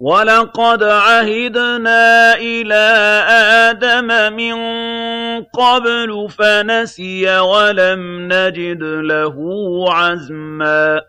وَلَقَدْ عَهِدْنَا إِلَىٰ آدَمَ مِن قَبْلُ فَنَسِيَ وَلَمْ نَجِدْ لَهُ عَزْمًا